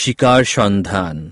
শিকার সন্ধান।